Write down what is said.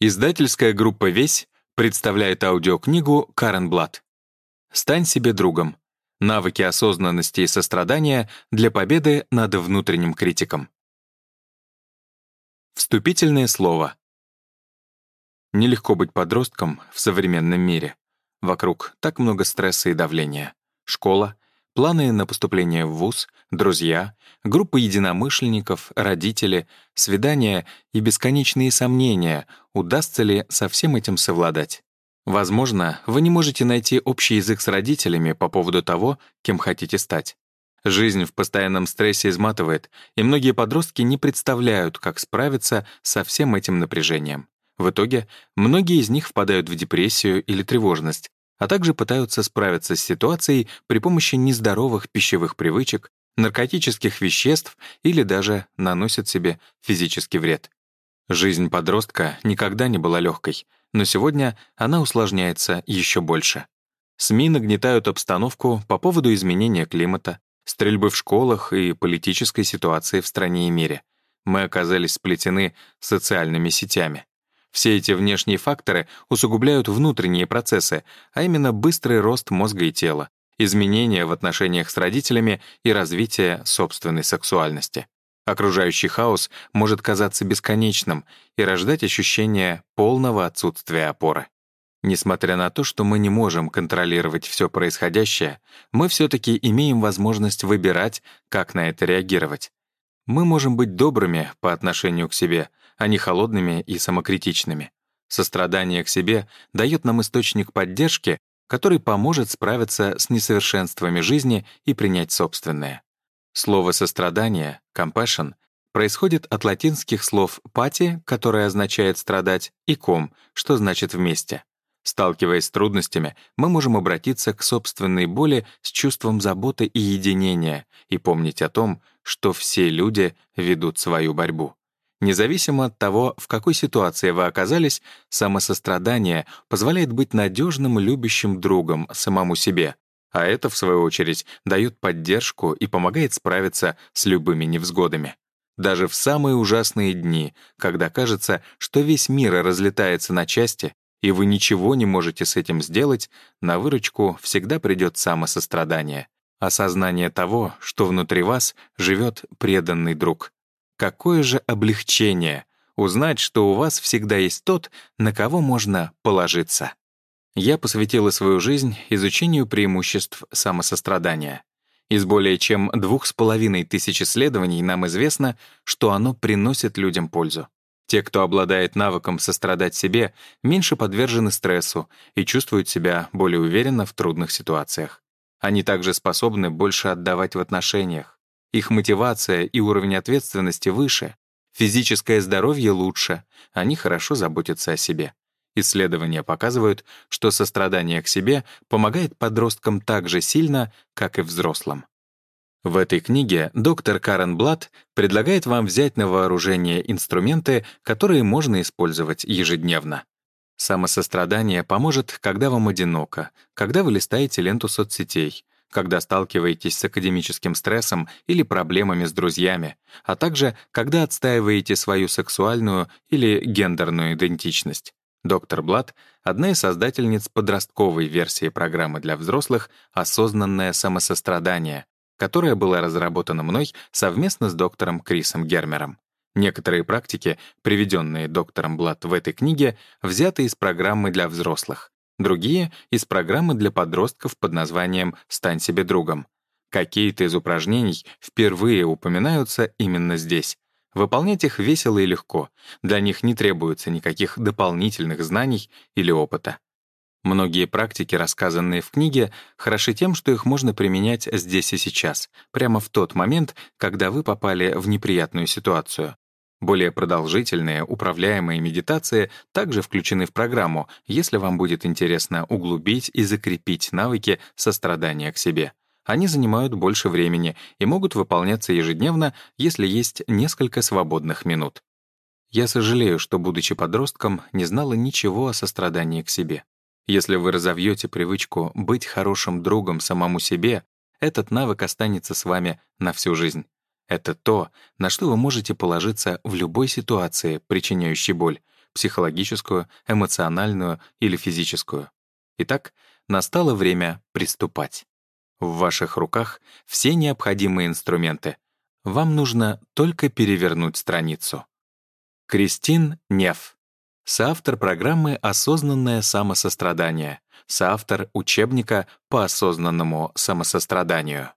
Издательская группа «Весь» представляет аудиокнигу «Карен Блад». «Стань себе другом. Навыки осознанности и сострадания для победы над внутренним критиком». Вступительное слово. Нелегко быть подростком в современном мире. Вокруг так много стресса и давления. Школа, планы на поступление в ВУЗ, друзья, группы единомышленников, родители, свидания и бесконечные сомнения, удастся ли со всем этим совладать. Возможно, вы не можете найти общий язык с родителями по поводу того, кем хотите стать. Жизнь в постоянном стрессе изматывает, и многие подростки не представляют, как справиться со всем этим напряжением. В итоге, многие из них впадают в депрессию или тревожность, а также пытаются справиться с ситуацией при помощи нездоровых пищевых привычек, наркотических веществ или даже наносят себе физический вред. Жизнь подростка никогда не была легкой, но сегодня она усложняется еще больше. СМИ нагнетают обстановку по поводу изменения климата, стрельбы в школах и политической ситуации в стране и мире. Мы оказались сплетены социальными сетями. Все эти внешние факторы усугубляют внутренние процессы, а именно быстрый рост мозга и тела, изменения в отношениях с родителями и развитие собственной сексуальности. Окружающий хаос может казаться бесконечным и рождать ощущение полного отсутствия опоры. Несмотря на то, что мы не можем контролировать все происходящее, мы все-таки имеем возможность выбирать, как на это реагировать. Мы можем быть добрыми по отношению к себе, а не холодными и самокритичными. Сострадание к себе дает нам источник поддержки, который поможет справиться с несовершенствами жизни и принять собственное. Слово «сострадание» — compassion — происходит от латинских слов «пати», которое означает «страдать», и «ком», что значит «вместе». Сталкиваясь с трудностями, мы можем обратиться к собственной боли с чувством заботы и единения и помнить о том, что все люди ведут свою борьбу. Независимо от того, в какой ситуации вы оказались, самосострадание позволяет быть надежным любящим другом самому себе, а это, в свою очередь, дает поддержку и помогает справиться с любыми невзгодами. Даже в самые ужасные дни, когда кажется, что весь мир разлетается на части, и вы ничего не можете с этим сделать, на выручку всегда придет самосострадание, осознание того, что внутри вас живет преданный друг. Какое же облегчение узнать, что у вас всегда есть тот, на кого можно положиться. Я посвятила свою жизнь изучению преимуществ самосострадания. Из более чем двух с половиной тысяч исследований нам известно, что оно приносит людям пользу. Те, кто обладает навыком сострадать себе, меньше подвержены стрессу и чувствуют себя более уверенно в трудных ситуациях. Они также способны больше отдавать в отношениях. Их мотивация и уровень ответственности выше, физическое здоровье лучше, они хорошо заботятся о себе. Исследования показывают, что сострадание к себе помогает подросткам так же сильно, как и взрослым. В этой книге доктор Карен Блад предлагает вам взять на вооружение инструменты, которые можно использовать ежедневно. Самосострадание поможет, когда вам одиноко, когда вы листаете ленту соцсетей, когда сталкиваетесь с академическим стрессом или проблемами с друзьями, а также когда отстаиваете свою сексуальную или гендерную идентичность. Доктор Блад — одна из создательниц подростковой версии программы для взрослых «Осознанное самосострадание», которая была разработана мной совместно с доктором Крисом Гермером. Некоторые практики, приведенные доктором Блад в этой книге, взяты из программы для взрослых другие — из программы для подростков под названием «Стань себе другом». Какие-то из упражнений впервые упоминаются именно здесь. Выполнять их весело и легко, для них не требуется никаких дополнительных знаний или опыта. Многие практики, рассказанные в книге, хороши тем, что их можно применять здесь и сейчас, прямо в тот момент, когда вы попали в неприятную ситуацию. Более продолжительные, управляемые медитации также включены в программу, если вам будет интересно углубить и закрепить навыки сострадания к себе. Они занимают больше времени и могут выполняться ежедневно, если есть несколько свободных минут. Я сожалею, что, будучи подростком, не знала ничего о сострадании к себе. Если вы разовьете привычку быть хорошим другом самому себе, этот навык останется с вами на всю жизнь. Это то, на что вы можете положиться в любой ситуации, причиняющей боль, психологическую, эмоциональную или физическую. Итак, настало время приступать. В ваших руках все необходимые инструменты. Вам нужно только перевернуть страницу. Кристин Нев. Соавтор программы «Осознанное самосострадание», соавтор учебника по осознанному самосостраданию.